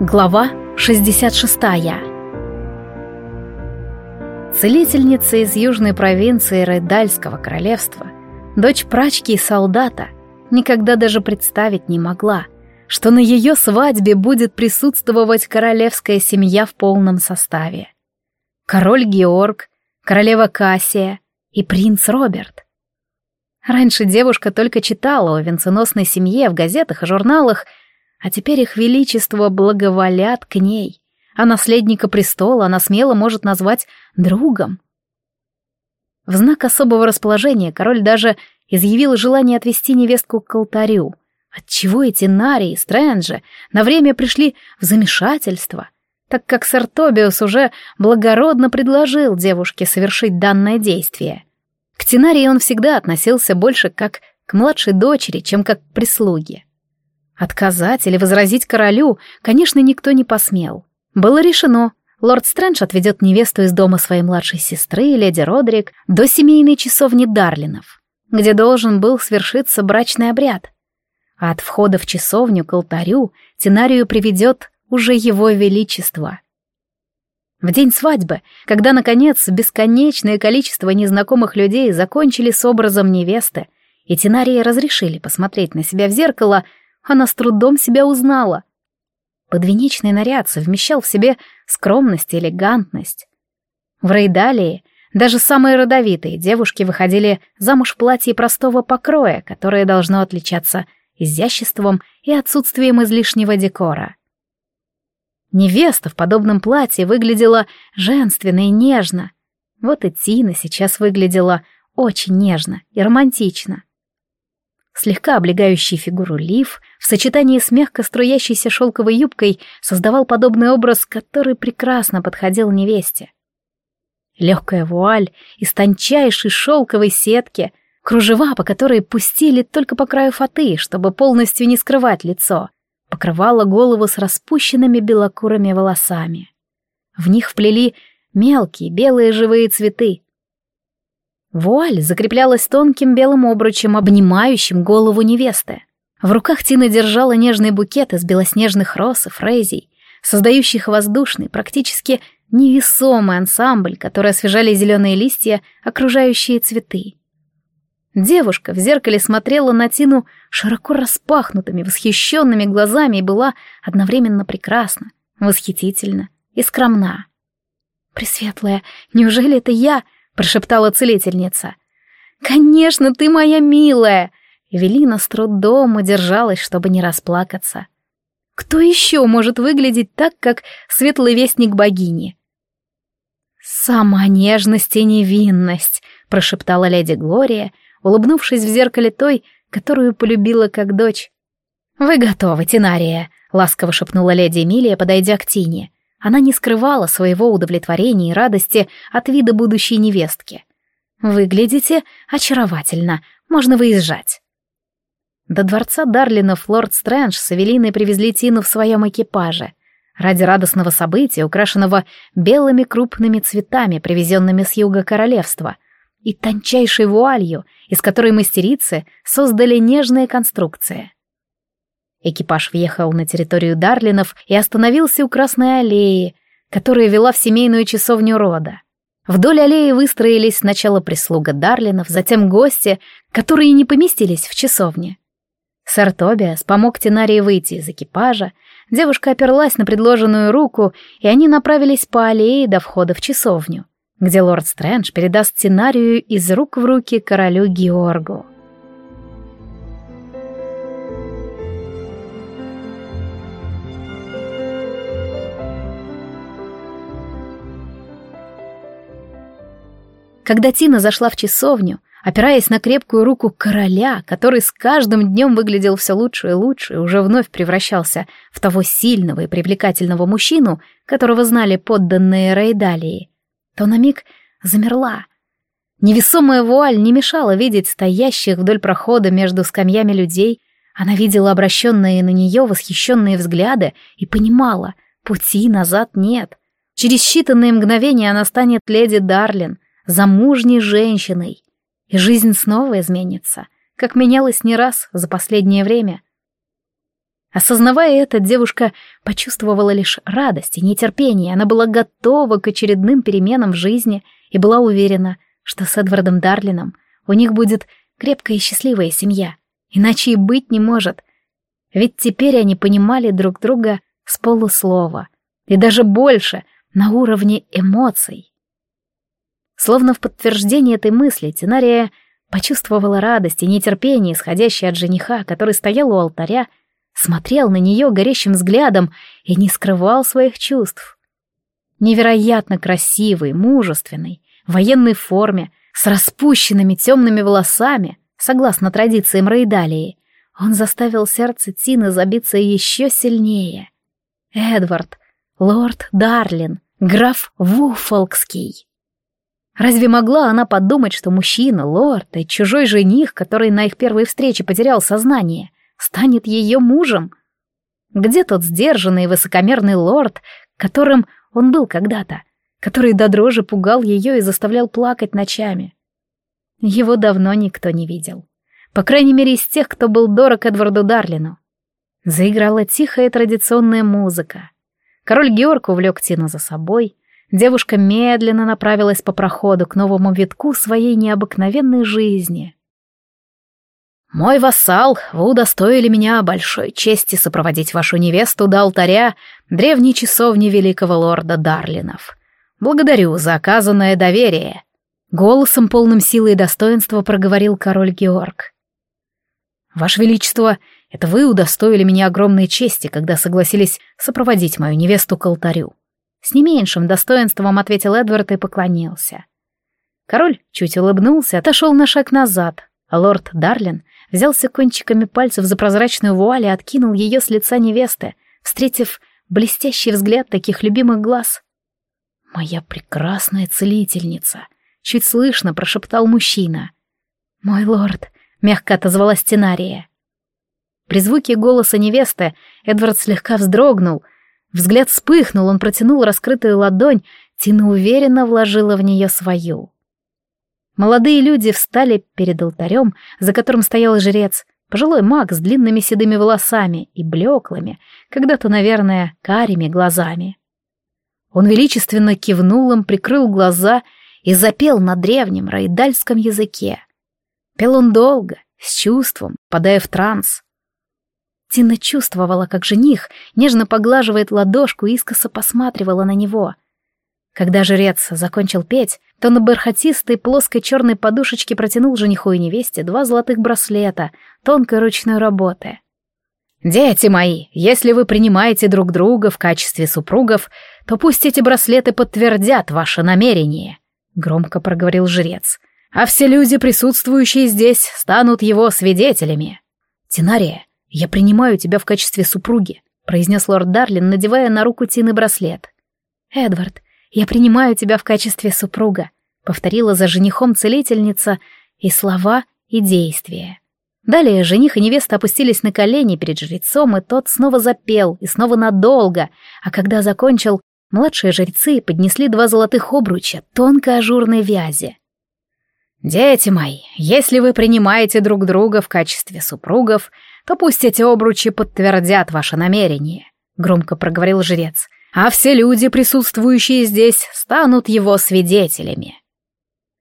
Глава 66 Целительница из южной провинции Райдальского королевства, дочь прачки и солдата, никогда даже представить не могла, что на ее свадьбе будет присутствовать королевская семья в полном составе. Король Георг, королева Кассия и принц Роберт. Раньше девушка только читала о венценосной семье в газетах и журналах, а теперь их величество благоволят к ней, а наследника престола она смело может назвать другом. В знак особого расположения король даже изъявил желание отвести невестку к алтарю, отчего эти Нари и Стрэнджи на время пришли в замешательство, так как сэр Тобиус уже благородно предложил девушке совершить данное действие. К Тинарии он всегда относился больше как к младшей дочери, чем как к прислуге. Отказать или возразить королю, конечно, никто не посмел. Было решено, лорд Стрэндж отведет невесту из дома своей младшей сестры, леди Родрик, до семейной часовни Дарлинов, где должен был свершиться брачный обряд. А от входа в часовню к алтарю Тинарию приведет уже его величество. В день свадьбы, когда, наконец, бесконечное количество незнакомых людей закончили с образом невесты, и Тинарии разрешили посмотреть на себя в зеркало — она с трудом себя узнала. Подвенечный наряд совмещал в себе скромность и элегантность. В Рейдалии даже самые родовитые девушки выходили замуж в платье простого покроя, которое должно отличаться изяществом и отсутствием излишнего декора. Невеста в подобном платье выглядела женственно и нежно. Вот и Тина сейчас выглядела очень нежно и романтично слегка облегающий фигуру лиф, в сочетании с мягко струящейся шелковой юбкой создавал подобный образ, который прекрасно подходил невесте. Легкая вуаль из тончайшей шелковой сетки, кружева, по которой пустили только по краю фаты, чтобы полностью не скрывать лицо, покрывала голову с распущенными белокурыми волосами. В них вплели мелкие белые живые цветы, Вуаль закреплялась тонким белым обручем, обнимающим голову невесты. В руках Тина держала нежный букет из белоснежных роз и фрезий, создающих воздушный, практически невесомый ансамбль, который освежали зеленые листья, окружающие цветы. Девушка в зеркале смотрела на Тину широко распахнутыми, восхищенными глазами и была одновременно прекрасна, восхитительна и скромна. «Пресветлая, неужели это я?» Прошептала целительница. «Конечно, ты моя милая!» Эвелина с трудом удержалась, чтобы не расплакаться. «Кто еще может выглядеть так, как светлый вестник богини?» «Сама нежность и невинность», — прошептала леди Глория, улыбнувшись в зеркале той, которую полюбила как дочь. «Вы готовы, Тинария», — ласково шепнула леди Эмилия, подойдя к Тине. Она не скрывала своего удовлетворения и радости от вида будущей невестки. «Выглядите очаровательно, можно выезжать». До дворца Дарлинов лорд Стрэндж с Эвелиной привезли Тину в своем экипаже. Ради радостного события, украшенного белыми крупными цветами, привезенными с юга королевства, и тончайшей вуалью, из которой мастерицы создали нежные конструкции. Экипаж въехал на территорию Дарлинов и остановился у Красной аллеи, которая вела в семейную часовню рода. Вдоль аллеи выстроились сначала прислуга Дарлинов, затем гости, которые не поместились в часовне. Сэр Тобиас помог Тенарии выйти из экипажа, девушка оперлась на предложенную руку, и они направились по аллее до входа в часовню, где лорд Стрэндж передаст Тенарию из рук в руки королю Георгу. Когда Тина зашла в часовню, опираясь на крепкую руку короля, который с каждым днем выглядел все лучше и лучше и уже вновь превращался в того сильного и привлекательного мужчину, которого знали подданные Рейдалии, то на миг замерла. Невесомая вуаль не мешала видеть стоящих вдоль прохода между скамьями людей, она видела обращенные на нее восхищенные взгляды и понимала, пути назад нет. Через считанные мгновения она станет леди Дарлин — замужней женщиной. И жизнь снова изменится, как менялась не раз за последнее время. Осознавая это, девушка почувствовала лишь радость и нетерпение. Она была готова к очередным переменам в жизни и была уверена, что с Эдвардом Дарлином у них будет крепкая и счастливая семья. Иначе и быть не может. Ведь теперь они понимали друг друга с полуслова. И даже больше, на уровне эмоций. Словно в подтверждение этой мысли Тинария почувствовала радость и нетерпение, исходящее от жениха, который стоял у алтаря смотрел на нее горящим взглядом и не скрывал своих чувств. Невероятно красивый, мужественный, в военной форме, с распущенными темными волосами, согласно традициям Рейдалии, он заставил сердце Тины забиться еще сильнее. Эдвард, лорд Дарлин, граф Вуфолкский. Разве могла она подумать, что мужчина, лорд и чужой жених, который на их первой встрече потерял сознание, станет ее мужем. Где тот сдержанный и высокомерный лорд, которым он был когда-то, который до дрожи пугал ее и заставлял плакать ночами? Его давно никто не видел. По крайней мере, из тех, кто был дорог Эдварду Дарлину. Заиграла тихая традиционная музыка. Король Георг увлек Тину за собой. Девушка медленно направилась по проходу к новому витку своей необыкновенной жизни — «Мой вассал, вы удостоили меня большой чести сопроводить вашу невесту до алтаря древней часовни великого лорда Дарлинов. Благодарю за оказанное доверие», — голосом полным силы и достоинства проговорил король Георг. «Ваше Величество, это вы удостоили меня огромной чести, когда согласились сопроводить мою невесту к алтарю». С не меньшим достоинством ответил Эдвард и поклонился. Король чуть улыбнулся, отошел на шаг назад, лорд Дарлин взялся кончиками пальцев за прозрачную вуаль и откинул ее с лица невесты, встретив блестящий взгляд таких любимых глаз. «Моя прекрасная целительница!» — чуть слышно прошептал мужчина. «Мой лорд!» — мягко отозвалась Тенария. При звуке голоса невесты Эдвард слегка вздрогнул. Взгляд вспыхнул, он протянул раскрытую ладонь, Тина уверенно вложила в нее свою. Молодые люди встали перед алтарем, за которым стоял жрец, пожилой маг с длинными седыми волосами и блеклыми, когда-то, наверное, карими глазами. Он величественно кивнул им, прикрыл глаза и запел на древнем райдальском языке. Пел он долго, с чувством, падая в транс. Тина чувствовала, как жених нежно поглаживает ладошку и искоса посматривала на него — когда жрец закончил петь, то на бархатистой плоской черной подушечке протянул жениху и невесте два золотых браслета тонкой ручной работы. «Дети мои, если вы принимаете друг друга в качестве супругов, то пусть эти браслеты подтвердят ваше намерение», — громко проговорил жрец. «А все люди, присутствующие здесь, станут его свидетелями». «Тинария, я принимаю тебя в качестве супруги», — произнес лорд Дарлин, надевая на руку Тины браслет. «Эдвард, «Я принимаю тебя в качестве супруга», — повторила за женихом целительница и слова, и действия. Далее жених и невеста опустились на колени перед жрецом, и тот снова запел, и снова надолго, а когда закончил, младшие жрецы поднесли два золотых обруча тонкой ажурной вязи. «Дети мои, если вы принимаете друг друга в качестве супругов, то пусть эти обручи подтвердят ваше намерение», — громко проговорил жрец а все люди, присутствующие здесь, станут его свидетелями.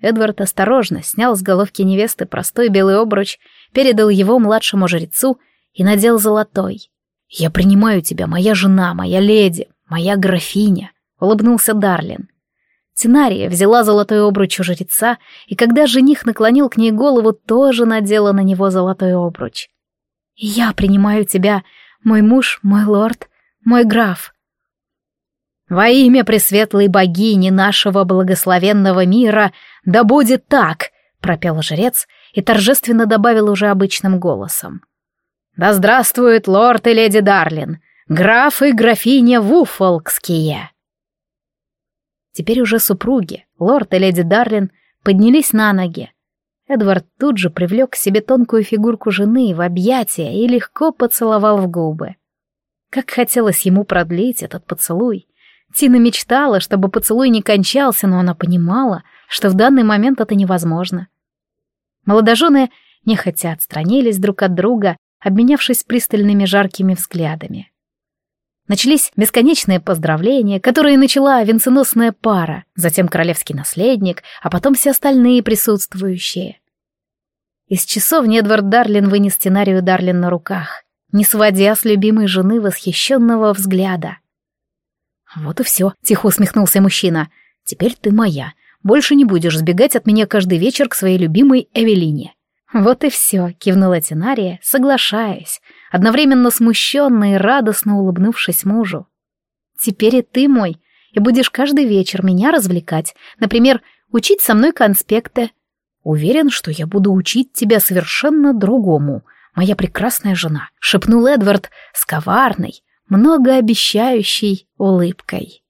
Эдвард осторожно снял с головки невесты простой белый обруч, передал его младшему жрецу и надел золотой. «Я принимаю тебя, моя жена, моя леди, моя графиня», — улыбнулся Дарлин. Тинария взяла золотой обруч у жреца, и когда жених наклонил к ней голову, тоже надела на него золотой обруч. «Я принимаю тебя, мой муж, мой лорд, мой граф», во имя Пресветлой Богини нашего благословенного мира, да будет так!» — пропел жрец и торжественно добавил уже обычным голосом. «Да здравствует лорд и леди Дарлин, граф и графиня Вуфолкские!» Теперь уже супруги, лорд и леди Дарлин, поднялись на ноги. Эдвард тут же привлек к себе тонкую фигурку жены в объятия и легко поцеловал в губы. Как хотелось ему продлить этот поцелуй, Тина мечтала, чтобы поцелуй не кончался, но она понимала, что в данный момент это невозможно. Молодожены нехотя отстранились друг от друга, обменявшись пристальными жаркими взглядами. Начались бесконечные поздравления, которые начала венценосная пара, затем королевский наследник, а потом все остальные присутствующие. Из часовни Эдвард Дарлин вынес сценарию Дарлин на руках, не сводя с любимой жены восхищенного взгляда. «Вот и все», — тихо усмехнулся мужчина. «Теперь ты моя. Больше не будешь сбегать от меня каждый вечер к своей любимой Эвелине». «Вот и все», — кивнула Тинария, соглашаясь, одновременно смущенно и радостно улыбнувшись мужу. «Теперь и ты мой, и будешь каждый вечер меня развлекать, например, учить со мной конспекты. Уверен, что я буду учить тебя совершенно другому, моя прекрасная жена», — шепнул Эдвард с коварной, многообещающей улыбкой.